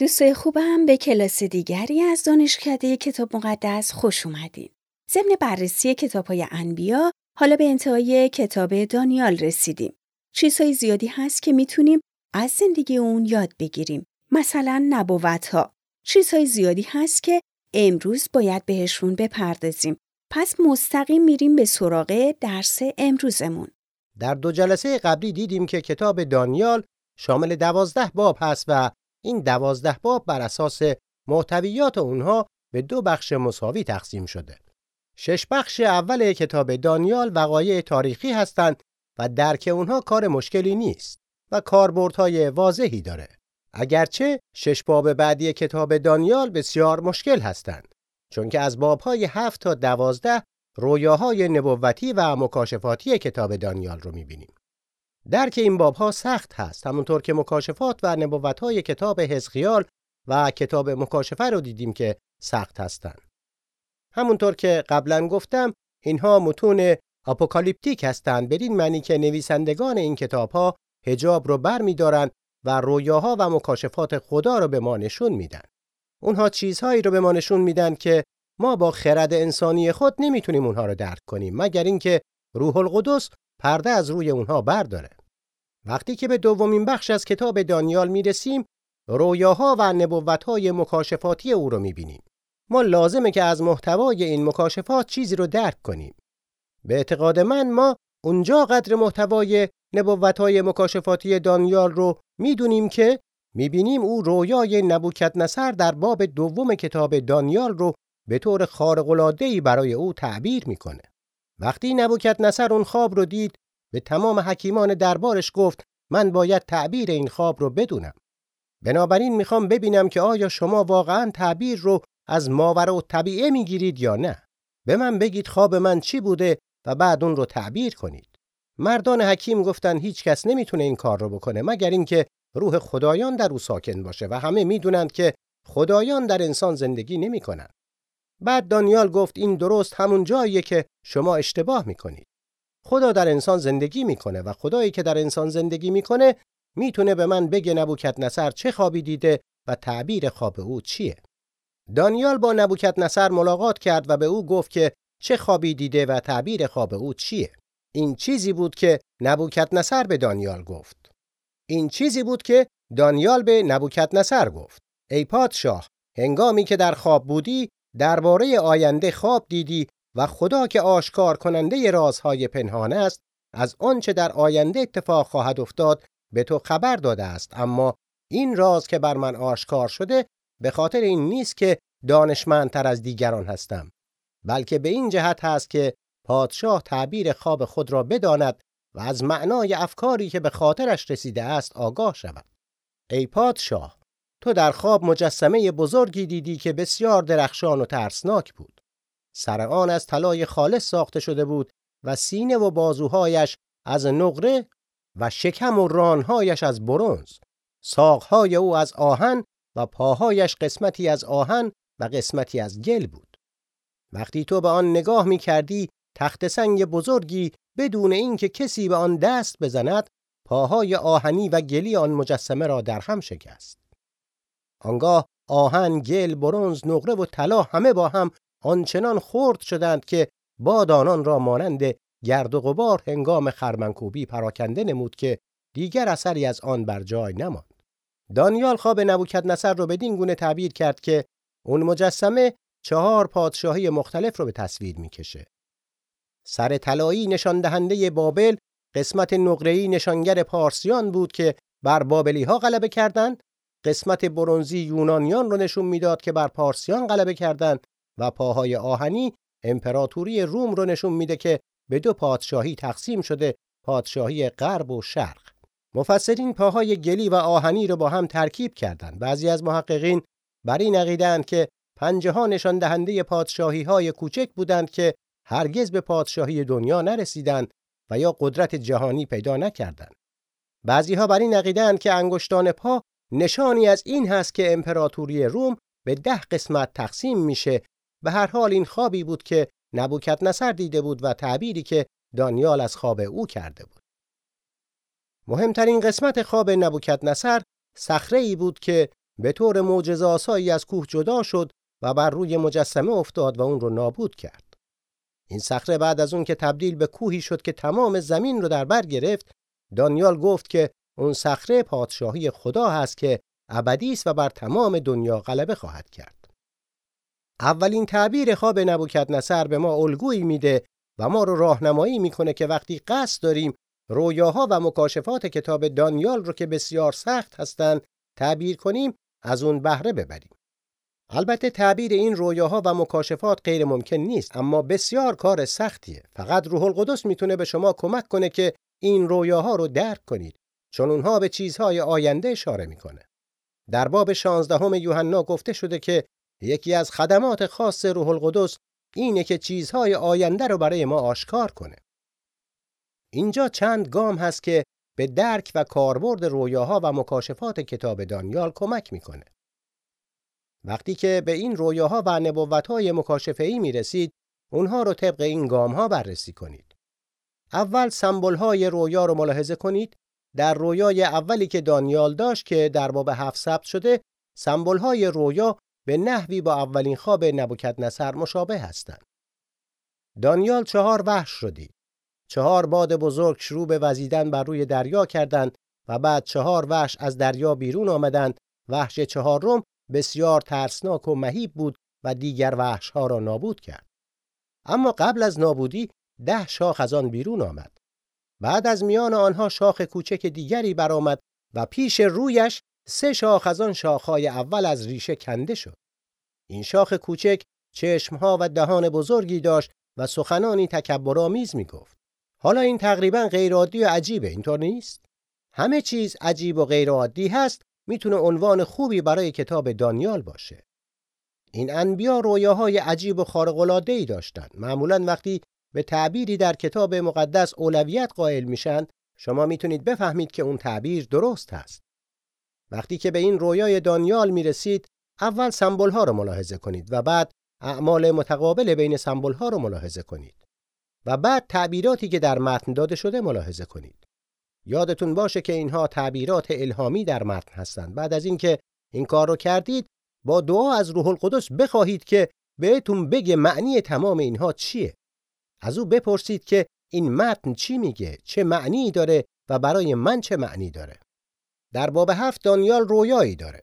دوستای خوبم به کلاس دیگری از دانشکده کتاب مقدس خوش اومدین. ضمن بررسی کتاب های انبیا حالا به انتهای کتاب دانیال رسیدیم. چیزهای زیادی هست که می‌تونیم از زندگی اون یاد بگیریم. مثلا نبوت ها. چیزهای زیادی هست که امروز باید بهشون بپردازیم. پس مستقیم میریم به سراغ درس امروزمون. در دو جلسه قبلی دیدیم که کتاب دانیال شامل دوازده باب هست و این دوازده باب بر اساس محتویات اونها به دو بخش مساوی تقسیم شده. شش بخش اول کتاب دانیال وقایع تاریخی هستند و درک اونها کار مشکلی نیست و کاربردهای واضحی داره. اگرچه شش باب بعدی کتاب دانیال بسیار مشکل هستند چون که از بابهای هفت تا دوازده رویاهای نبوتی و مکاشفاتی کتاب دانیال رو می‌بینیم. درک این بابها سخت هست همونطور که مکاشفات و نبوتهای کتاب حزقیال و کتاب مکاشفه رو دیدیم که سخت هستند. همونطور که قبلا گفتم اینها متون آپوکالیپتیک هستند بدین معنی که نویسندگان این کتابها حجاب رو بر می و رویاها و مکاشفات خدا رو به ما نشون میدن. اونها چیزهایی رو به ما نشون میدن که ما با خرد انسانی خود نمی‌تونیم اونها رو درک کنیم مگر اینکه روح القدس پرده از روی اونها برداره. وقتی که به دومین بخش از کتاب دانیال می‌رسیم، رویاها و نبوتهای مکاشفاتی او رو می‌بینیم. ما لازمه که از محتوای این مکاشفات چیزی رو درک کنیم. به اعتقاد من ما اونجا قدر محتوای نبوتهای مکاشفاتی دانیال رو می‌دونیم که می‌بینیم او رویای نبوکت نصر در باب دوم کتاب دانیال رو به طور خارق‌العاده‌ای برای او تعبیر می‌کنه. وقتی نبوکت نصر اون خواب رو دید به تمام حکیمان دربارش گفت من باید تعبیر این خواب رو بدونم. بنابراین می‌خوام ببینم که آیا شما واقعا تعبیر رو از ماور و طبیعه می‌گیرید یا نه. به من بگید خواب من چی بوده و بعد اون رو تعبیر کنید. مردان حکیم گفتن هیچ کس نمی‌تونه این کار رو بکنه مگر اینکه روح خدایان در او ساکن باشه و همه می‌دونند که خدایان در انسان زندگی نمی‌کنند. بعد دانیال گفت این درست همون جاییه که شما اشتباه می‌کنید. خدا در انسان زندگی می‌کنه و خدایی که در انسان زندگی می‌کنه می‌تونه به من بگه نبوکت نصر چه خوابی دیده و تعبیر خواب او چیه. دانیال با نبوکت نصر ملاقات کرد و به او گفت که چه خوابی دیده و تعبیر خواب او چیه. این چیزی بود که نبوکت نصر به دانیال گفت. این چیزی بود که دانیال به نبوکت نصر گفت. ای پادشاه هنگامی که در خواب بودی درباره آینده خواب دیدی و خدا که آشکار کننده رازهای پنهان است از آنچه در آینده اتفاق خواهد افتاد به تو خبر داده است. اما این راز که بر من آشکار شده به خاطر این نیست که دانشمندتر از دیگران هستم بلکه به این جهت هست که پادشاه تعبیر خواب خود را بداند و از معنای افکاری که به خاطرش رسیده است آگاه شود. ای پادشاه تو در خواب مجسمه بزرگی دیدی که بسیار درخشان و ترسناک بود. سر آن از طلای خالص ساخته شده بود و سینه و بازوهایش از نقره و شکم و رانهایش از برنز. ساقهای او از آهن و پاهایش قسمتی از آهن و قسمتی از گل بود. وقتی تو به آن نگاه می کردی تخت سنگ بزرگی بدون اینکه کسی به آن دست بزند پاهای آهنی و گلی آن مجسمه را در هم شکست. آنگاه آهن، گل، برنز، نقره و طلا همه با هم آنچنان خرد شدند که باد آنان را مانند گرد و غبار هنگام خرمنکوبی پراکنده نمود که دیگر اثری از آن بر جای نماند. دانیال خواب نبوکد نصر رو بدین گونه تعبیر کرد که اون مجسمه چهار پادشاهی مختلف رو به تصویر می‌کشه. سر طلایی نشان دهنده بابل، قسمت نقره‌ای نشانگر پارسیان بود که بر بابلی ها غلبه کردند، قسمت برونزی یونانیان رو نشون می‌داد که بر پارسیان غلبه کردند و پاهای آهنی امپراتوری روم رو نشون میده که به دو پادشاهی تقسیم شده پادشاهی غرب و شرق. مفسرین پاهای گلی و آهنی رو با هم ترکیب کردند. بعضی از محققین بر این عقیده‌اند که پنجه ها نشان دهنده پادشاهی های کوچک بودند که هرگز به پادشاهی دنیا نرسیدند و یا قدرت جهانی پیدا نکردند. بعضی ها بر این عقیده‌اند که انگشتان پا نشانی از این هست که امپراتوری روم به ده قسمت تقسیم میشه به هر حال این خوابی بود که نبوکت نصر دیده بود و تعبیری که دانیال از خواب او کرده بود. مهمترین قسمت خواب نبوکت نصر سخره ای بود که به طور معجزه‌آسایی از کوه جدا شد و بر روی مجسمه افتاد و اون رو نابود کرد. این صخره بعد از اون که تبدیل به کوهی شد که تمام زمین رو در بر گرفت، دانیال گفت که اون صخره پادشاهی خدا هست که ابدی است و بر تمام دنیا غلبه خواهد کرد. اولین تعبیر خواب نبوکدنصر به ما الگویی میده و ما رو راهنمایی می‌کنه که وقتی قصد داریم رویاها و مکاشفات کتاب دانیال رو که بسیار سخت هستند تعبیر کنیم از اون بهره ببریم. البته تعبیر این رویاها و مکاشفات غیر ممکن نیست اما بسیار کار سختیه. فقط روح القدس می‌تونه به شما کمک کنه که این رویاها رو درک کنید چون اونها به چیزهای آینده اشاره می‌کنه. در باب 16 یوحنا گفته شده که یکی از خدمات خاص روح القدس اینه که چیزهای آینده رو برای ما آشکار کنه. اینجا چند گام هست که به درک و کاربرد رویاها و مکاشفات کتاب دانیال کمک می‌کنه. وقتی که به این رویاها و نبوتهای مکاشفه‌ای می‌رسید، اونها رو طبق این گامها بررسی کنید. اول سمبول‌های رویا رو ملاحظه کنید. در رویای اولی که دانیال داشت که در باب هفت ثبت شده، سمبول‌های رویا به نحوی با اولین خواب نبوکدنصر مشابه هستند. دانیال چهار وحش رو دید. چهار باد بزرگ شروع به وزیدن بر روی دریا کردند و بعد چهار وحش از دریا بیرون آمدند. وحش چهارم بسیار ترسناک و مهیب بود و دیگر وحش ها را نابود کرد. اما قبل از نابودی ده شاخ از آن بیرون آمد. بعد از میان آنها شاخ کوچک دیگری برآمد و پیش رویش سه شاخ از آن شاخهای اول از ریشه کنده شد. این شاخ کوچک چشمها و دهان بزرگی داشت و سخنانی تکبرآمیز می گفت. حالا این تقریبا غیرعادی و عجیبه اینطور نیست؟ همه چیز عجیب و غیرعادی هست می‌تونه عنوان خوبی برای کتاب دانیال باشه. این انبیا رویاهای عجیب و خارق‌العاده‌ای داشتند. معمولا وقتی به تعبیری در کتاب مقدس اولویت قائل میشن، شما می‌تونید بفهمید که اون تعبیر درست هست. وقتی که به این رویای دانیال می‌رسید، اول سمبل ها رو ملاحظه کنید و بعد اعمال متقابل بین سمبل ها رو ملاحظه کنید. و بعد تعبیراتی که در متن داده شده ملاحظه کنید. یادتون باشه که اینها تعبیرات الهامی در متن هستند. بعد از اینکه این کار رو کردید با دعا از روح القدس بخواهید که بهتون بگه معنی تمام اینها چیه. از او بپرسید که این متن چی میگه، چه معنی داره و برای من چه معنی داره. در باب هفت دانیال رویایی داره.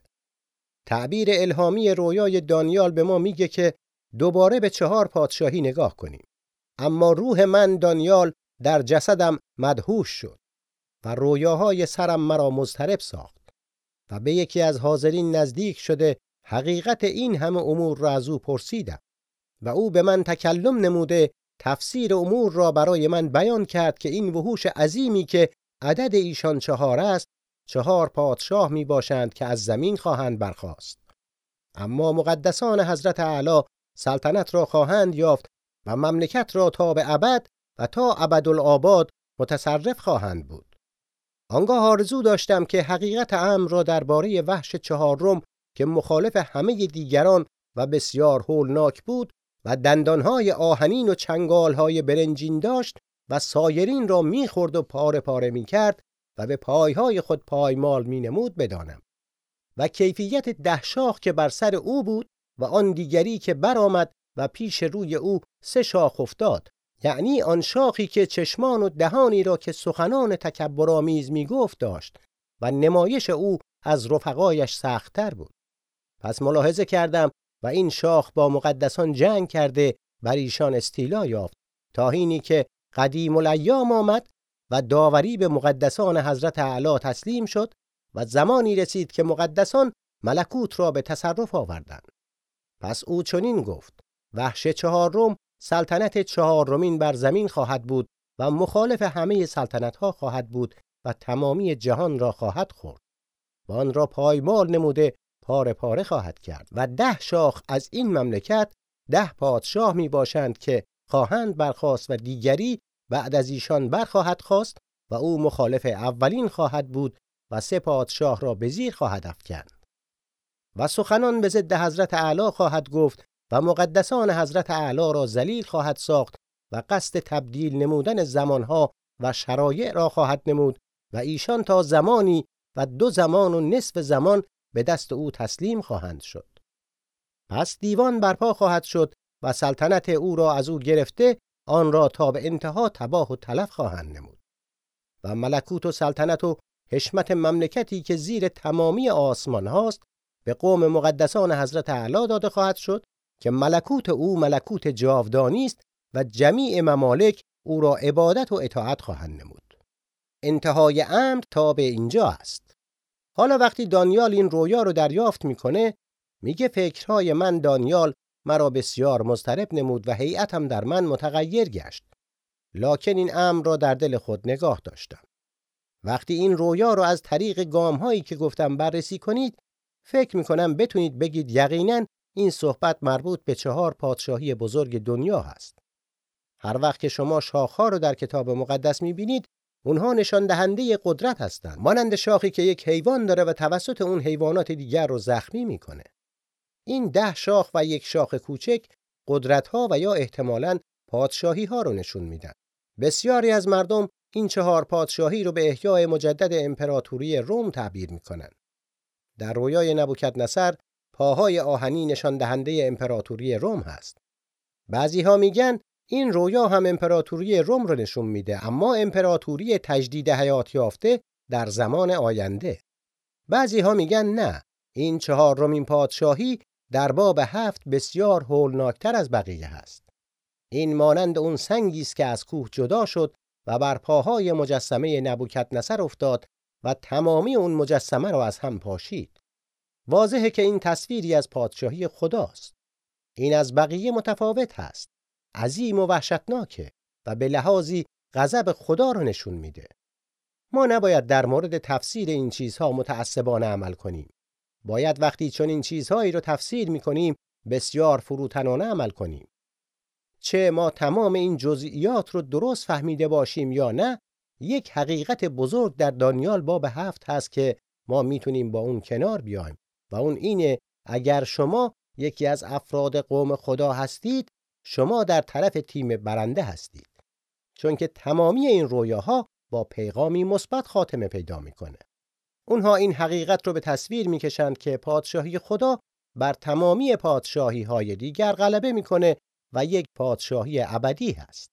تعبیر الهامی رویای دانیال به ما میگه که دوباره به چهار پادشاهی نگاه کنیم. اما روح من دانیال در جسدم مدهوش شد و رویاهای سرم مرا مضطرب ساخت و به یکی از حاضرین نزدیک شده حقیقت این همه امور را از او پرسیدم و او به من تکلم نموده تفسیر امور را برای من بیان کرد که این وحوش عظیمی که عدد ایشان چهار است چهار پادشاه می باشند که از زمین خواهند برخاست اما مقدسان حضرت اعلی سلطنت را خواهند یافت و مملکت را تا به ابد و تا ابدالآباد متصرف خواهند بود. آنگاه آرزو داشتم که حقیقت امر را درباره وحش چهارم که مخالف همه دیگران و بسیار هولناک بود و دندانهای آهنین و چنگالهای برنجین داشت و سایرین را می‌خورد و پاره پاره می‌کرد و به پایهای خود پایمال مینمود بدانم. و کیفیت ده شاخ که بر سر او بود و آن دیگری که برآمد و پیش روی او سه شاخ افتاد. یعنی آن شاخی که چشمان و دهانی را که سخنان تکبرآمیز می‌گفت داشت و نمایش او از رفقایش سختتر بود. پس ملاحظه کردم و این شاخ با مقدسان جنگ کرده بر ایشان استیلا یافت تا هینی که قدیم الایام آمد و داوری به مقدسان حضرت اعلی تسلیم شد و زمانی رسید که مقدسان ملکوت را به تصرف آوردند. پس او چنین گفت وحش چهارم سلطنت چهارمین بر زمین خواهد بود و مخالف همه سلطنت ها خواهد بود و تمامی جهان را خواهد خورد. و آن را پایمال نموده پاره پاره خواهد کرد و ده شاخ از این مملکت ده پادشاه می باشند که خواهند برخواست و دیگری بعد از ایشان برخواهد خواست و او مخالف اولین خواهد بود و سه پادشاه را به زیر خواهد افکند. و سخنان به ضد حضرت اعلی خواهد گفت و مقدسان حضرت اعلی را ذلیل خواهد ساخت و قصد تبدیل نمودن زمانها و شرایع را خواهد نمود و ایشان تا زمانی و دو زمان و نصف زمان به دست او تسلیم خواهند شد. پس دیوان برپا خواهد شد و سلطنت او را از او گرفته آن را تا به انتها تباه و تلف خواهند نمود. و ملکوت و سلطنت و حشمت مملکتی که زیر تمامی آسمان هاست به قوم مقدسان حضرت اعلی داده خواهد شد که ملکوت او ملکوت جاودانی است و جمیع ممالک او را عبادت و اطاعت خواهند نمود. انتهای امر تا به اینجا است. حالا وقتی دانیال این رویا رو دریافت می‌کنه میگه فکرهای من دانیال مرا بسیار مضطرب نمود و هیئتم در من متغیر گشت. لکن این امر را در دل خود نگاه داشتم. وقتی این رویا رو از طریق گام هایی که گفتم بررسی کنید فکر می کنم بتونید بگید یقینا این صحبت مربوط به چهار پادشاهی بزرگ دنیا هست. هر وقت که شما شاخها رو در کتاب مقدس می بینید اونها نشان دهنده قدرت هستند. مانند شاخی که یک حیوان داره و توسط اون حیوانات دیگر رو زخمی می‌کنه. این ده شاخ و یک شاخ کوچک قدرت ها و یا احتمالاً پادشاهی ها رو نشون میدن. بسیاری از مردم این چهار پادشاهی رو به احیای مجدد امپراتوری روم تعبیر می‌کنن. در رویای نبوکدنصر پاهای آهنی نشان دهنده امپراتوری روم هست. بعضی ها میگن این رویا هم امپراتوری روم رو نشون میده اما امپراتوری تجدید حیات یافته در زمان آینده. بعضی ها میگن نه این چهار رومین پادشاهی در باب هفت بسیار هولناکتر از بقیه هست این مانند اون سنگی است که از کوه جدا شد و بر پاهای مجسمه نبوکدنصر افتاد و تمامی اون مجسمه را از هم پاشید. واضحه که این تصویری از پادشاهی خداست این از بقیه متفاوت هست. عظیم و وحشتناکه و به لحاظی غضب خدا رو نشون میده. ما نباید در مورد تفسیر این چیزها متعصبانه عمل کنیم. باید وقتی چون این چیزهایی رو تفسیر می‌کنیم بسیار فروتنانه عمل کنیم. چه ما تمام این جزئیات رو درست فهمیده باشیم یا نه یک حقیقت بزرگ در دانیال باب هفت هست که ما می‌تونیم با اون کنار بیایم و اون اینه اگر شما یکی از افراد قوم خدا هستید شما در طرف تیم برنده هستید. چون که تمامی این رویاها با پیغامی مثبت خاتمه پیدا می‌کنه. اونها این حقیقت رو به تصویر می‌کشند که پادشاهی خدا بر تمامی پادشاهی های دیگر غلبه می‌کنه و یک پادشاهی ابدی هست.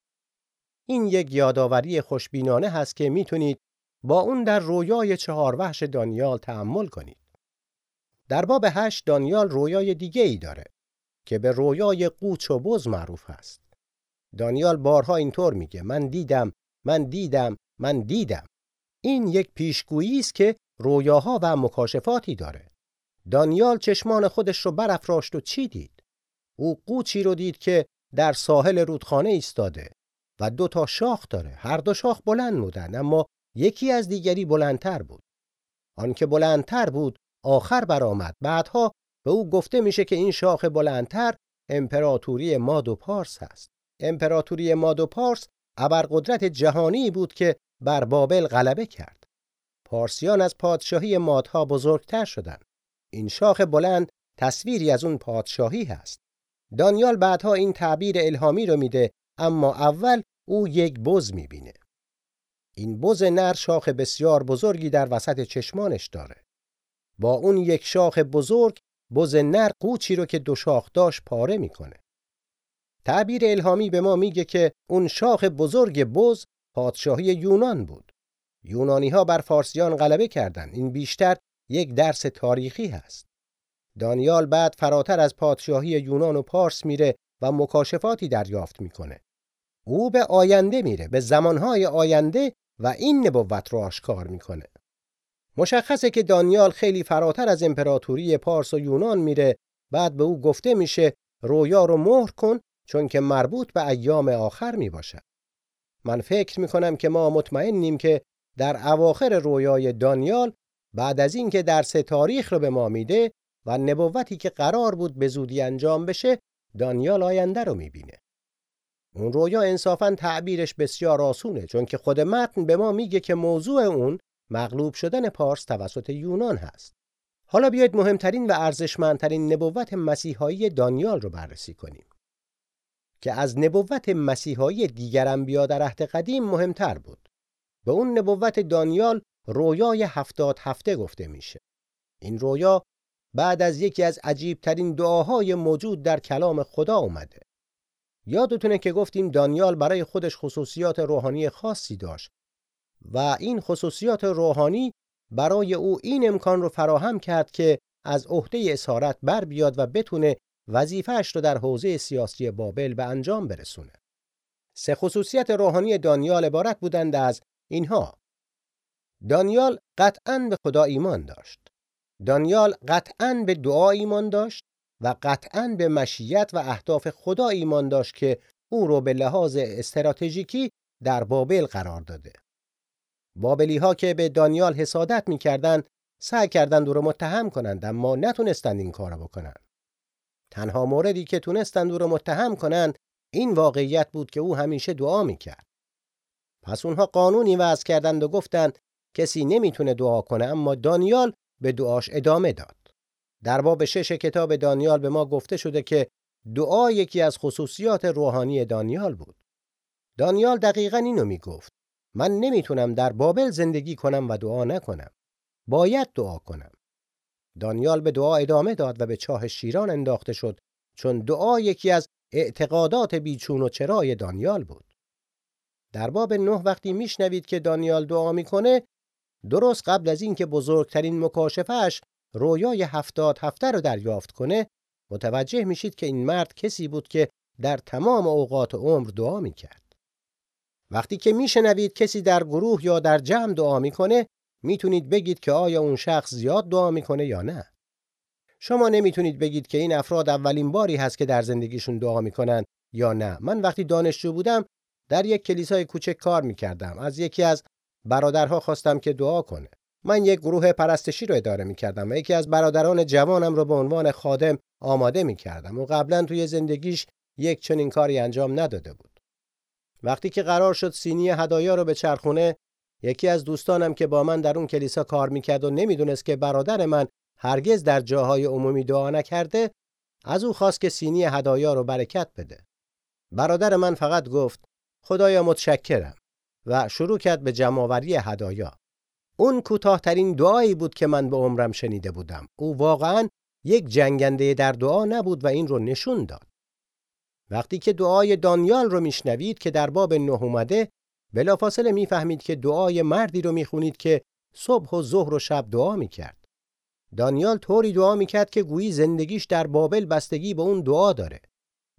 این یک یادآوری خوشبینانه هست که می‌تونید با اون در رویای چهار وحش دانیال تأمل کنید. در باب هشت دانیال رویای دیگه ای داره که به رویای قوچ و بز معروف است. دانیال بارها اینطور میگه من دیدم من دیدم من دیدم. این یک پیشگویی است که رویاها و مکاشفاتی داره. دانیال چشمان خودش رو برافراشت و چی دید؟ او قوچی رو دید که در ساحل رودخانه ایستاده و دو تا شاخ داره. هر دو شاخ بلند بودن اما یکی از دیگری بلندتر بود. آنکه بلندتر بود آخر برآمد. بعدها به او گفته میشه که این شاخ بلندتر امپراتوری ماد و پارس هست. امپراتوری ماد و پارس ابرقدرت جهانی بود که بر بابل غلبه کرد. پارسیان از پادشاهی مادها بزرگتر شدند این شاخ بلند تصویری از اون پادشاهی هست دانیال بعدها این تعبیر الهامی رو میده اما اول او یک بز می‌بینه این بز نر شاخ بسیار بزرگی در وسط چشمانش داره با اون یک شاخ بزرگ بز نر قوچی رو که دو شاخ داشت پاره می‌کنه. تعبیر الهامی به ما میگه که اون شاخ بزرگ بز پادشاهی یونان بود. یونانی ها بر فارسیان غلبه کردند. این بیشتر یک درس تاریخی هست. دانیال بعد فراتر از پادشاهی یونان و پارس میره و مکاشفاتی دریافت می‌کنه. او به آینده میره، به زمانهای آینده و این نبوت رو آشکار می‌کنه. مشخصه که دانیال خیلی فراتر از امپراتوری پارس و یونان میره بعد به او گفته میشه رویا رو مهر کن چون که مربوط به ایام آخر می من فکر می کنم که ما مطمئنیم که در اواخر رویای دانیال بعد از اینکه درس تاریخ رو به ما میده و نبوتی که قرار بود به زودی انجام بشه دانیال آینده رو می‌بینه. اون رویا انصافا تعبیرش بسیار آسونه چون که خود متن به ما میگه که موضوع اون مغلوب شدن پارس توسط یونان هست. حالا بیایید مهمترین و ارزشمندترین نبوت مسیحایی دانیال رو بررسی کنیم. که از نبوت مسیحایی دیگر انبیا در عهد قدیم مهمتر بود. به اون نبوت دانیال رویای هفتاد هفته گفته میشه. این رویا بعد از یکی از عجیبترین دعاهای موجود در کلام خدا اومده. یادتونه که گفتیم دانیال برای خودش خصوصیات روحانی خاصی داشت و این خصوصیات روحانی برای او این امکان رو فراهم کرد که از عهده اسارت بر بیاد و بتونه وظیفهش رو در حوزه سیاسی بابل به انجام برسونه. سه خصوصیت روحانی دانیال عبارت بودند از اینها. دانیال قطعا به خدا ایمان داشت. دانیال قطعا به دعا ایمان داشت و قطعا به مشیت و اهداف خدا ایمان داشت که او رو به لحاظ استراتژیکی در بابل قرار داده. بابلی ها که به دانیال حسادت می‌کردند سعی کردند او را متهم کنند اما نتونستند این کار بکنند. تنها موردی که تونستند او را متهم کنند این واقعیت بود که او همیشه دعا می‌کرد. پس اونها قانونی وضع کردند و گفتند کسی نمی‌تونه دعا کنه اما دانیال به دعاش ادامه داد. در باب شش کتاب دانیال به ما گفته شده که دعا یکی از خصوصیات روحانی دانیال بود. دانیال دقیقا اینو می‌گفت. من نمی‌تونم در بابل زندگی کنم و دعا نکنم. باید دعا کنم. دانیال به دعا ادامه داد و به چاه شیران انداخته شد چون دعا یکی از اعتقادات بیچون و چرای دانیال بود. در باب نه وقتی میشنوید که دانیال دعا می‌کنه درست قبل از اینکه بزرگترین مکاشفهش رویای هفتاد هفته رو دریافت کنه متوجه میشید که این مرد کسی بود که در تمام اوقات عمر دعا می‌کرد. وقتی که میشنوید کسی در گروه یا در جمع دعا می‌کنه می‌تونید بگید که آیا اون شخص زیاد دعا می‌کنه یا نه. شما نمی‌تونید بگید که این افراد اولین باری هست که در زندگیشون دعا می‌کنن یا نه. من وقتی دانشجو بودم در یک کلیسای کوچک کار می‌کردم. از یکی از برادرها خواستم که دعا کنه. من یک گروه پرستشی رو اداره می‌کردم و یکی از برادران جوانم رو به عنوان خادم آماده می‌کردم و قبلا توی زندگیش یک چنین کاری انجام نداده بود. وقتی که قرار شد سینی هدایا رو به چرخونه یکی از دوستانم که با من در اون کلیسا کار می‌کرد و نمی‌دونست که برادر من هرگز در جاهای عمومی دعا نکرده از او خواست که سینی هدایا رو برکت بده. برادر من فقط گفت خدایا متشکرم و شروع کرد به جمعآوری هدایا. اون کوتاهترین دعایی بود که من به عمرم شنیده بودم. او واقعا یک جنگنده در دعا نبود و این رو نشون داد. وقتی که دعای دانیال رو میشنوید که در باب نه اومده بلافاصله می‌فهمید که دعای مردی رو می‌خونید که صبح و ظهر و شب دعا می‌کرد. دانیال طوری دعا می‌کرد که گویی زندگیش در بابل بستگی به اون دعا داره.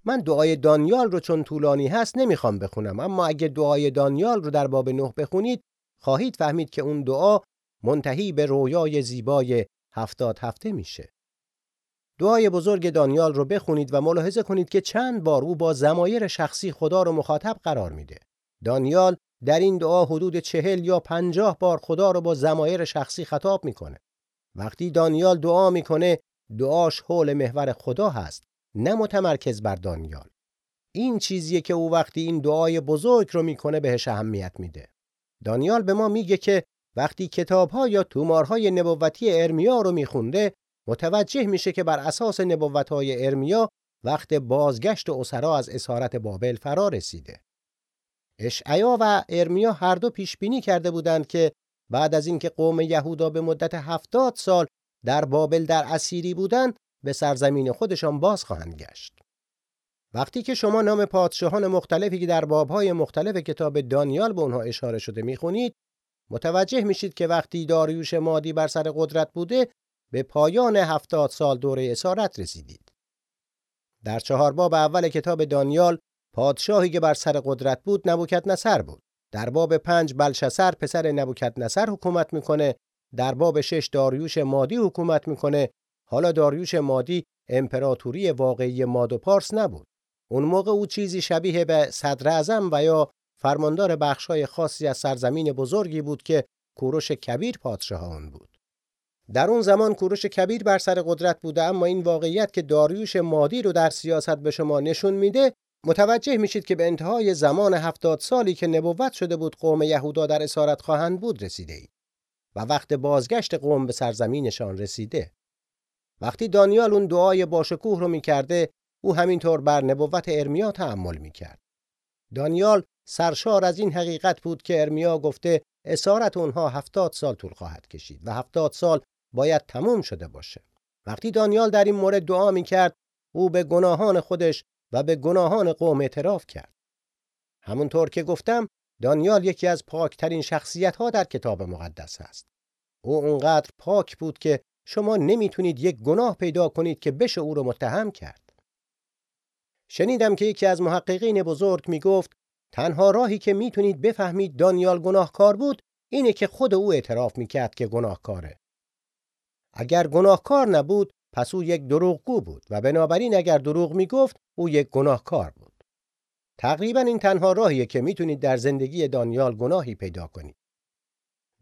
من دعای دانیال رو چون طولانی هست نمی‌خوام بخونم اما اگه دعای دانیال رو در باب نه بخونید خواهید فهمید که اون دعا منتهی به رویای زیبای هفتاد هفته میشه. دعای بزرگ دانیال رو بخونید و ملاحظه کنید که چند بار او با زمایر شخصی خدا رو مخاطب قرار میده. دانیال در این دعا حدود چهل یا پنجاه بار خدا رو با زمایر شخصی خطاب می‌کنه. وقتی دانیال دعا می‌کنه دعاش حول محور خدا هست نه متمرکز بر دانیال. این چیزیه که او وقتی این دعای بزرگ رو می‌کنه بهش اهمیت میده. دانیال به ما میگه که وقتی کتابها یا تومارهای نبوتی ارمیا رو میخونده متوجه میشه که بر اساس نبوتهای ارمیا وقت بازگشت اسرا از اسارت بابل فرا رسیده. اشعیا و ارمیا هر دو پیش بینی کرده بودند که بعد از اینکه قوم یهودا به مدت هفتاد سال در بابل در اسیری بودند به سرزمین خودشان باز خواهند گشت. وقتی که شما نام پادشاهان مختلفی که در بابهای مختلف کتاب دانیال به اونها اشاره شده می‌خونید متوجه میشید که وقتی داریوش مادی بر سر قدرت بوده به پایان هفتاد سال دوره اسارت رسیدید. در چهار باب اول کتاب دانیال پادشاهی که بر سر قدرت بود نبوکت نصر بود. در باب پنج بلشسر پسر نبوکت نصر حکومت می‌کنه. در باب شش داریوش مادی حکومت می‌کنه. حالا داریوش مادی امپراتوری واقعی ماد و پارس نبود. اون موقع او چیزی شبیه به صدر اعظم و یا فرماندار بخشای خاصی از سرزمین بزرگی بود که کوروش کبیر پادشاه آن بود. در اون زمان کوروش کبیر بر سر قدرت بوده اما این واقعیت که داریوش مادی رو در سیاست به شما نشون میده متوجه میشید که به انتهای زمان هفتاد سالی که نبوت شده بود قوم یهودا در اسارت خواهند بود رسیده اید و وقت بازگشت قوم به سرزمینشان رسیده. وقتی دانیال اون دعای باشکوه رو می‌کرده او همینطور بر نبوت ارمیا تحمل می‌کرد. دانیال سرشار از این حقیقت بود که ارمیا گفته اسارت اونها هفتاد سال طول خواهد کشید و هفتاد سال باید تموم شده باشه. وقتی دانیال در این مورد دعا می کرد او به گناهان خودش و به گناهان قوم اعتراف کرد. همونطور که گفتم دانیال یکی از پاکترین شخصیت ها در کتاب مقدس است او اونقدر پاک بود که شما نمی‌تونید یک گناه پیدا کنید که بشه او رو متهم کرد شنیدم که یکی از محققین بزرگ می‌گفت تنها راهی که می‌تونید بفهمید دانیال گناهکار بود اینه که خود او اعتراف می‌کرد که گناهکاره. اگر گناهکار نبود پس او یک دروغگو بود و بنابراین اگر دروغ می‌گفت او یک گناهکار بود. تقریبا این تنها راهیه که می‌تونید در زندگی دانیال گناهی پیدا کنید.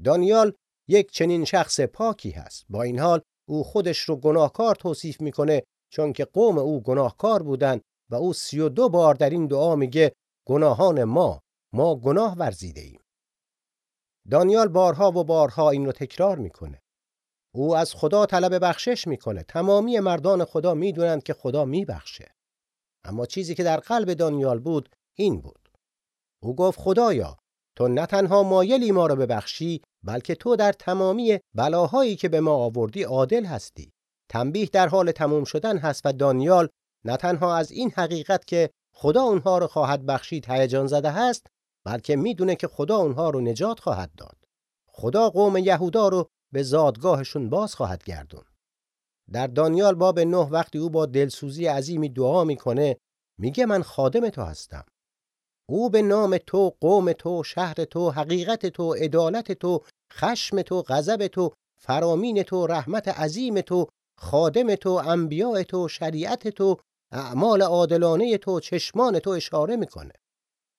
دانیال یک چنین شخص پاکی هست. با این حال او خودش رو گناهکار توصیف می‌کنه چون که قوم او گناهکار بودند و او سی و دو بار در این دعا میگه گناهان ما ما گناه ورزیده ایم. دانیال بارها و بارها این رو تکرار می‌کنه. او از خدا طلب بخشش می‌کنه. تمامی مردان خدا می‌دونند که خدا میبخشه. اما چیزی که در قلب دانیال بود این بود. او گفت خدایا تو نه تنها مایلی ما را ببخشی بلکه تو در تمامی بلاهایی که به ما آوردی عادل هستی. تنبیه در حال تموم شدن هست و دانیال نه تنها از این حقیقت که خدا اونها رو خواهد بخشید هیجان زده هست بلکه می‌دونه که خدا اونها رو نجات خواهد داد. خدا قوم یهودا رو به زادگاهشون باز خواهد گردون. در دانیال باب نه وقتی او با دلسوزی عظیمی دعا می‌کنه میگه من خادم تو هستم. او به نام تو، قوم تو، شهر تو، حقیقت تو، عدالت تو، خشم تو، غضب تو، فرامین تو، رحمت عظیم تو، خادم تو، انبیاء تو، شریعت تو، اعمال عادلانه تو، چشمان تو اشاره می‌کنه.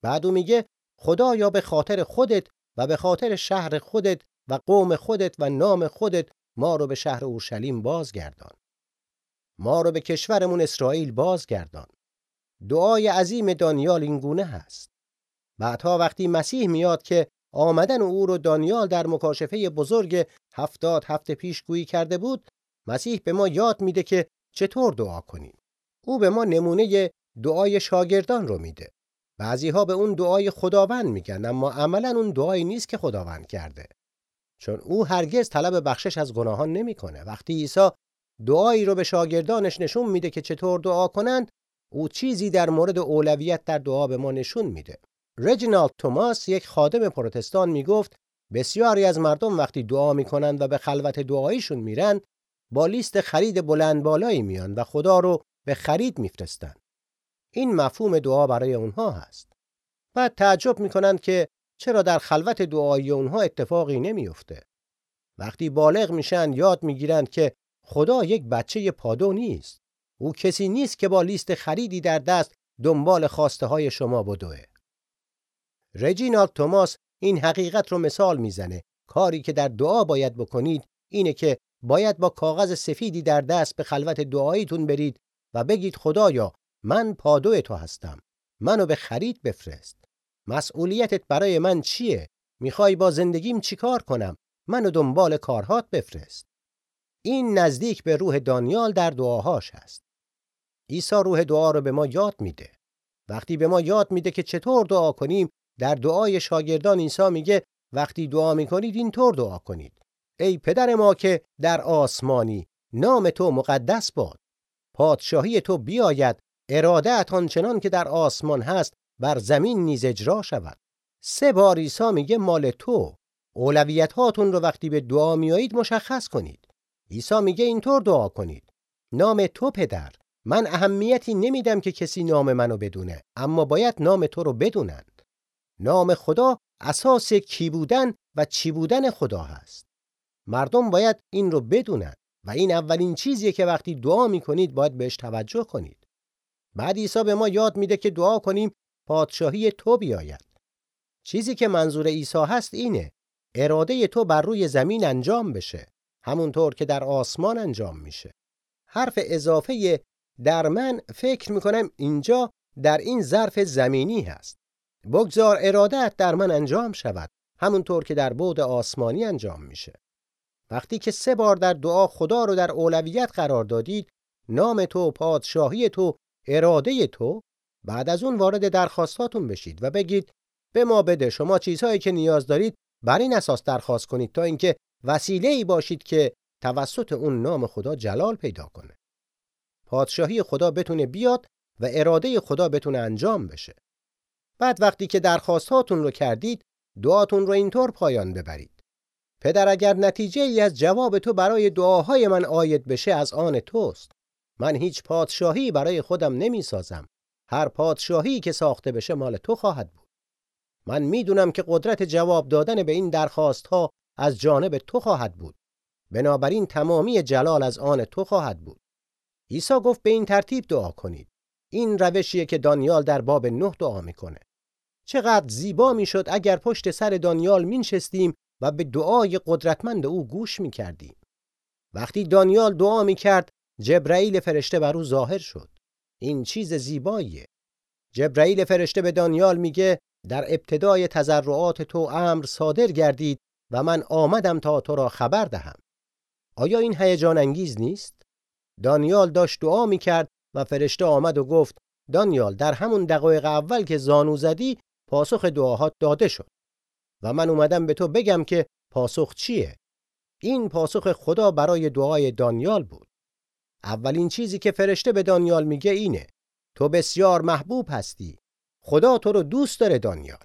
بعد او میگه خدایا به خاطر خودت و به خاطر شهر خودت و قوم خودت و نام خودت ما رو به شهر اورشلیم بازگردان. ما رو به کشورمون اسرائیل بازگردان. دعای عظیم دانیال این گونه هست. بعدها وقتی مسیح میاد که آمدن او رو دانیال در مکاشفه بزرگ هفتاد هفته پیش گویی کرده بود مسیح به ما یاد میده که چطور دعا کنیم. او به ما نمونه دعای شاگردان رو میده. بعضی ها به اون دعای خداوند میگن اما عملا اون دعایی نیست که خداوند کرده. چون او هرگز طلب بخشش از گناهان نمی‌کنه. وقتی عیسی دعایی رو به شاگردانش نشون میده که چطور دعا کنند، او چیزی در مورد اولویت در دعا به ما نشون میده. رجینالد توماس یک خادم پروتستان می‌گفت بسیاری از مردم وقتی دعا می‌کنند و به خلوت دعاییشون میرن با لیست خرید بلند بالایی میان و خدا رو به خرید میفرستند. این مفهوم دعا برای اونها هست. بعد تعجب می‌کنند که چرا در خلوت دعایی اونها اتفاقی نمیفته. وقتی بالغ میشن یاد می‌گیرند که خدا یک بچه پادو نیست. او کسی نیست که با لیست خریدی در دست دنبال خواسته های شما بدوه. رجینالد توماس این حقیقت رو مثال می‌زنه. کاری که در دعا باید بکنید اینه که باید با کاغذ سفیدی در دست به خلوت دعاییتون برید و بگید خدایا من پادو تو هستم. منو به خرید بفرست. مسئولیتت برای من چیه؟ می‌خوای با زندگیم چیکار کنم؟ منو دنبال کارهات بفرست. این نزدیک به روح دانیال در دعاهاش هست. عیسی روح دعا رو به ما یاد میده. وقتی به ما یاد میده که چطور دعا کنیم، در دعای شاگردان عیسی میگه وقتی دعا می‌کنید اینطور دعا کنید. ای پدر ما که در آسمانی، نام تو مقدس باد. پادشاهی تو بیاید، اراده آنچنان که در آسمان هست بر زمین نیز اجرا شود. سه بار عیسی میگه مال تو. اولویت هاتون رو وقتی به دعا میایید مشخص کنید. عیسی میگه اینطور دعا کنید. نام تو پدر من اهمیتی نمیدم که کسی نام منو بدونه اما باید نام تو رو بدونند. نام خدا اساس کی بودن و چی بودن خدا هست. مردم باید این رو بدونن و این اولین چیزیه که وقتی دعا می‌کنید باید بهش توجه کنید. بعد عیسی به ما یاد میده که دعا کنیم پادشاهی تو بیاید. چیزی که منظور عیسی هست اینه اراده تو بر روی زمین انجام بشه همونطور که در آسمان انجام میشه. حرف اضافه در من فکر می‌کنم اینجا در این ظرف زمینی هست. بگذار ارادت در من انجام شود همونطور که در بود آسمانی انجام میشه. وقتی که سه بار در دعا خدا رو در اولویت قرار دادید نام تو پادشاهی تو اراده تو بعد از اون وارد درخواستاتون بشید و بگید به ما بده شما چیزهایی که نیاز دارید بر این اساس درخواست کنید تا اینکه وسیله ای باشید که توسط اون نام خدا جلال پیدا کنه. پادشاهی خدا بتونه بیاد و اراده خدا بتونه انجام بشه. بعد وقتی که درخواستاتون رو کردید دعاتون رو اینطور پایان ببرید. پدر اگر نتیجه ای از جواب تو برای دعاهای من آید بشه از آن توست. من هیچ پادشاهی برای خودم نمی سازم. هر پادشاهی که ساخته بشه مال تو خواهد بود. من می‌دونم که قدرت جواب دادن به این درخواست ها از جانب تو خواهد بود. بنابراین تمامی جلال از آن تو خواهد بود. عیسی گفت به این ترتیب دعا کنید. این روشیه که دانیال در باب نه دعا می‌کنه. چقدر زیبا می‌شد اگر پشت سر دانیال مینشستیم و به دعای قدرتمند او گوش می‌کردیم. وقتی دانیال دعا می‌کرد جبرئیل فرشته بر او ظاهر شد. این چیز زیباییه. جبرئیل فرشته به دانیال میگه در ابتدای تزرعات تو امر صادر گردید و من آمدم تا تو را خبر دهم. آیا این هیجان انگیز نیست؟ دانیال داشت دعا می‌کرد و فرشته آمد و گفت دانیال در همون دقایق اول که زانو زدی پاسخ دعاهات داده شد و من اومدم به تو بگم که پاسخ چیه. این پاسخ خدا برای دعای دانیال بود. اولین چیزی که فرشته به دانیال میگه اینه تو بسیار محبوب هستی. خدا تو رو دوست داره دانیال.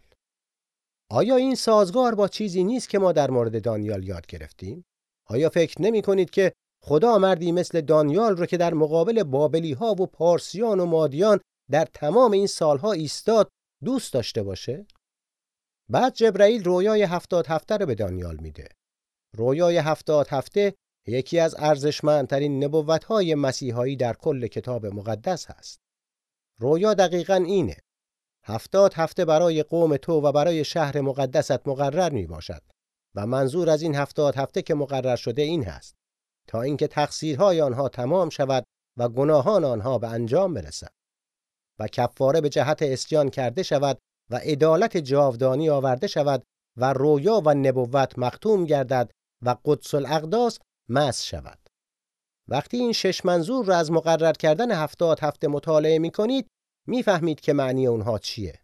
آیا این سازگار با چیزی نیست که ما در مورد دانیال یاد گرفتیم؟ آیا فکر نمی کنید که خدا مردی مثل دانیال رو که در مقابل بابلی ها و پارسیان و مادیان در تمام این سالها ایستاد دوست داشته باشه؟ بعد جبرئیل رویای هفتاد هفته رو به دانیال میده. رویای هفتاد هفته یکی از ارزشمندترین نبوتهای مسیحایی در کل کتاب مقدس هست. رویا دقیقا اینه. هفتاد هفته برای قوم تو و برای شهر مقدست مقرر می باشد و منظور از این هفتاد هفته که مقرر شده این هست تا اینکه تقصیرهای آنها تمام شود و گناهان آنها به انجام برسد و کفاره به جهت اسیان کرده شود و عدالت جاودانی آورده شود و رویا و نبوت مختوم گردد و قدس الاقداس مس شود. وقتی این شش منظور را از مقرر کردن هفتاد هفته مطالعه می کنید می‌فهمید که معنی اونها چیه.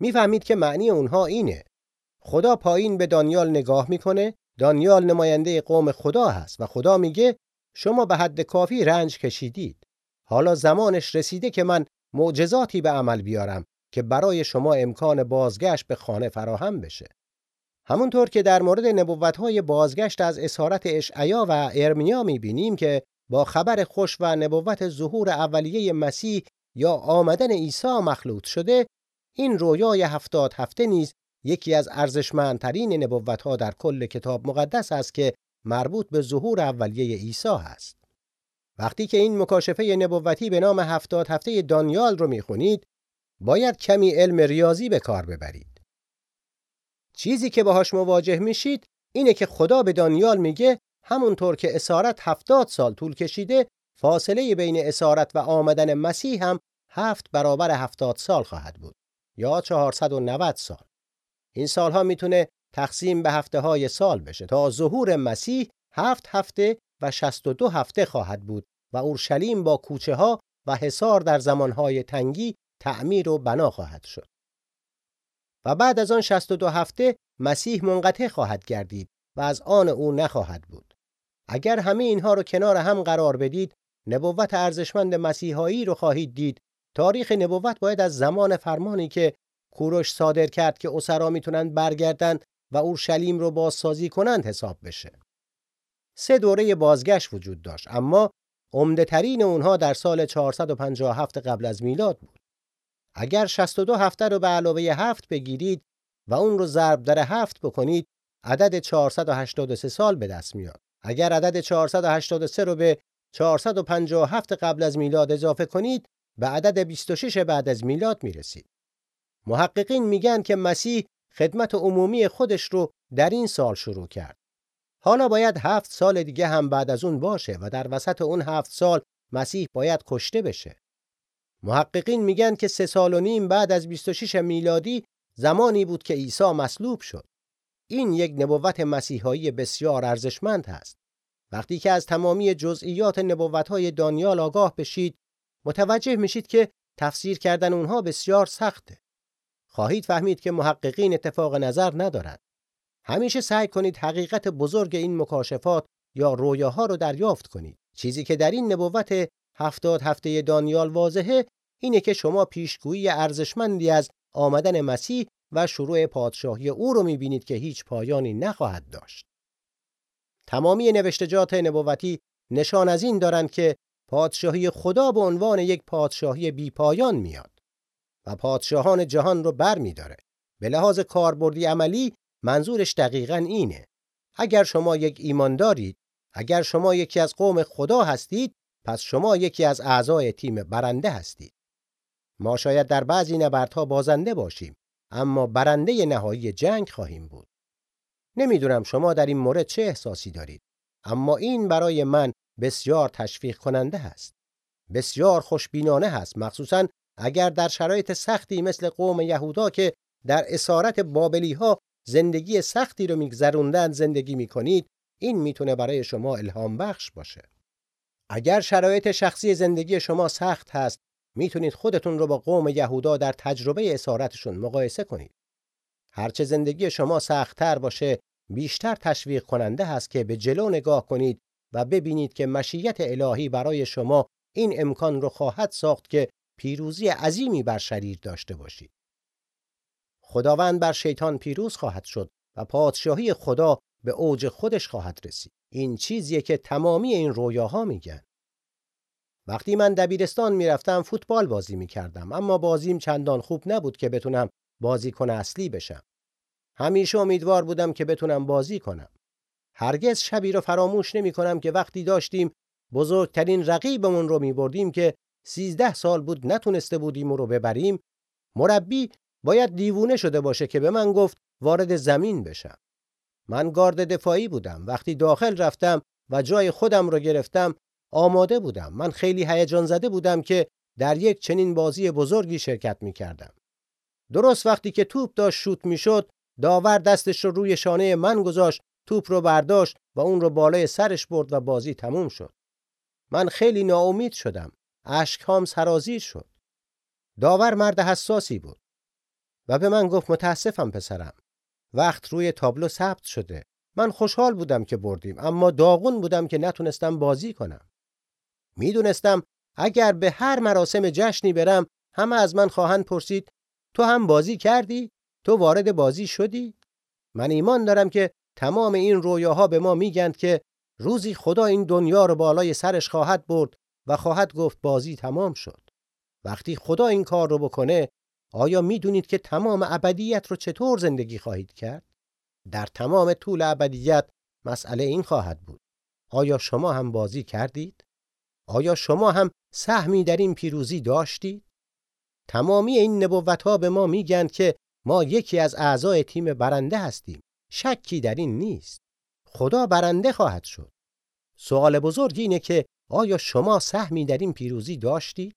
می‌فهمید که معنی اونها اینه. خدا پایین به دانیال نگاه می‌کنه دانیال نماینده قوم خدا هست و خدا میگه شما به حد کافی رنج کشیدید. حالا زمانش رسیده که من معجزاتی به عمل بیارم که برای شما امکان بازگشت به خانه فراهم بشه. همونطور که در مورد نبوتهای بازگشت از اسارت اشعیا و ارمیا می‌بینیم که با خبر خوش و نبوت ظهور اولیه مسیح یا آمدن عیسی مخلوط شده این رویای هفتاد هفته نیز یکی از ارزشمندترین نبوتها در کل کتاب مقدس است که مربوط به ظهور اولیه عیسی است. وقتی که این مکاشفه نبوتی به نام هفتاد هفته دانیال رو می‌خونید باید کمی علم ریاضی به کار ببرید. چیزی که باهاش مواجه میشید اینه که خدا به دانیال میگه همونطور که اسارت هفتاد سال طول کشیده فاصله بین اسارت و آمدن مسیح هم هفت برابر هفتاد سال خواهد بود یا 490 سال. این سالها می‌تونه تقسیم به هفته های سال بشه تا ظهور مسیح هفت هفته و 62 هفته خواهد بود و اورشلیم با کوچه ها و حصار در زمانهای تنگی تعمیر و بنا خواهد شد. و بعد از آن 62 هفته مسیح منقطع خواهد گردید و از آن او نخواهد بود. اگر همه اینها رو کنار هم قرار بدید، نبوت ارزشمند مسیحایی رو خواهید دید. تاریخ نبوت باید از زمان فرمانی که کوروش صادر کرد که اسرا می‌تونن برگردن و اورشلیم رو بازسازی کنند حساب بشه. سه دوره بازگشت وجود داشت اما عمده ترین اونها در سال 457 قبل از میلاد بود. اگر 62 هفته رو به علاوه هفت بگیرید و اون رو ضرب در هفت بکنید عدد 483 سال به دست میاد. اگر عدد 483 رو به 457 قبل از میلاد اضافه کنید به عدد 26 بعد از میلاد می‌رسید. محققین میگن که مسیح خدمت عمومی خودش رو در این سال شروع کرد. حالا باید هفت سال دیگه هم بعد از اون باشه و در وسط اون هفت سال مسیح باید کشته بشه. محققین میگن که سه سال و نیم بعد از 26 میلادی زمانی بود که عیسی مصلوب شد. این یک نبوت مسیحایی بسیار ارزشمند هست. وقتی که از تمامی جزئیات نبوتهای دانیال آگاه بشید، متوجه میشید که تفسیر کردن اونها بسیار سخته. خواهید فهمید که محققین اتفاق نظر ندارند. همیشه سعی کنید حقیقت بزرگ این مکاشفات یا رویاها رو دریافت کنید چیزی که در این نبوت هفتاد هفته دانیال واضحه اینه که شما پیشگویی ارزشمندی از آمدن مسیح و شروع پادشاهی او رو می‌بینید که هیچ پایانی نخواهد داشت. تمامی نوشتجات نبوتی نشان از این دارند که پادشاهی خدا به عنوان یک پادشاهی بی پایان میاد پادشاهان جهان رو بر می داره. به لحاظ کاربردی عملی منظورش دقیقا اینه. اگر شما یک ایمان دارید، اگر شما یکی از قوم خدا هستید، پس شما یکی از اعضای تیم برنده هستید. ما شاید در بعضی نبردها بازنده باشیم، اما برنده نهایی جنگ خواهیم بود. نمی‌دونم شما در این مورد چه احساسی دارید، اما این برای من بسیار تشویق کننده است. بسیار خوشبینانه هست، مخصوصا اگر در شرایط سختی مثل قوم یهودا که در اسارت بابلی ها زندگی سختی رو میگذروندن زندگی می‌کنید این می‌تونه برای شما الهام بخش باشه. اگر شرایط شخصی زندگی شما سخت هست می‌تونید خودتون رو با قوم یهودا در تجربه اسارتشون مقایسه کنید. هرچه زندگی شما سختتر باشه بیشتر تشویق کننده هست که به جلو نگاه کنید و ببینید که مشیت الهی برای شما این امکان رو خواهد ساخت که پیروزی عظیمی بر شریر داشته باشید. خداوند بر شیطان پیروز خواهد شد و پادشاهی خدا به اوج خودش خواهد رسید. این چیزیه که تمامی این رویاها میگن. وقتی من دبیرستان می‌رفتم فوتبال بازی می‌کردم اما بازیم چندان خوب نبود که بتونم بازیکن اصلی بشم. همیشه امیدوار بودم که بتونم بازی کنم. هرگز شبی رو فراموش نمی کنم که وقتی داشتیم بزرگترین رقیبمون رو می بردیم که سیزده سال بود نتونسته بودیم رو ببریم مربی باید دیوونه شده باشه که به من گفت وارد زمین بشم. من گارد دفاعی بودم وقتی داخل رفتم و جای خودم رو گرفتم آماده بودم. من خیلی هیجان زده بودم که در یک چنین بازی بزرگی شرکت می کردم. درست وقتی که توپ داشت شوت می شد داور دستش رو روی شانه من گذاشت توپ رو برداشت و اون رو بالای سرش برد و بازی تموم شد. من خیلی ناامید شدم. اشکهام سرازیر شد. داور مرد حساسی بود و به من گفت متاسفم پسرم. وقت روی تابلو ثبت شده. من خوشحال بودم که بردیم اما داغون بودم که نتونستم بازی کنم. می‌دونستم اگر به هر مراسم جشنی برم همه از من خواهند پرسید تو هم بازی کردی؟ تو وارد بازی شدی؟ من ایمان دارم که تمام این رویاها به ما میگند که روزی خدا این دنیا رو بالای سرش خواهد برد و خواهد گفت بازی تمام شد. وقتی خدا این کار رو بکنه آیا می‌دونید که تمام ابدیت رو چطور زندگی خواهید کرد؟ در تمام طول ابدیت مسئله این خواهد بود. آیا شما هم بازی کردید؟ آیا شما هم سهمی در این پیروزی داشتید؟ تمامی این نبوت ها به ما میگن که ما یکی از اعضای تیم برنده هستیم. شکی در این نیست. خدا برنده خواهد شد. سوال بزرگ اینه که آیا شما سهمی در این پیروزی داشتید؟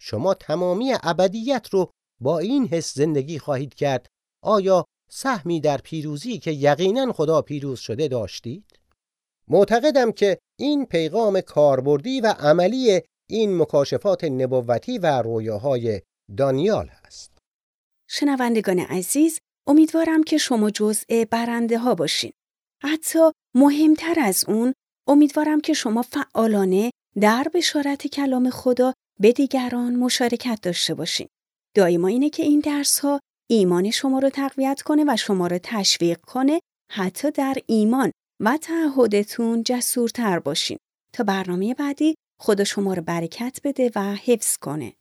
شما تمامی ابدیت رو با این حس زندگی خواهید کرد. آیا سهمی در پیروزی که یقینا خدا پیروز شده داشتید؟ معتقدم که این پیغام کاربردی و عملی این مکاشفات نبوتی و رویاهای دانیال هست. شنوندگان عزیز، امیدوارم که شما جزء برنده ها باشین. حتی مهمتر از اون امیدوارم که شما فعالانه در بشارت کلام خدا به دیگران مشارکت داشته باشین. دایما اینه که این درس ها ایمان شما رو تقویت کنه و شما رو تشویق کنه حتی در ایمان و تعهدتون جسورتر باشین تا برنامه بعدی خدا شما رو برکت بده و حفظ کنه.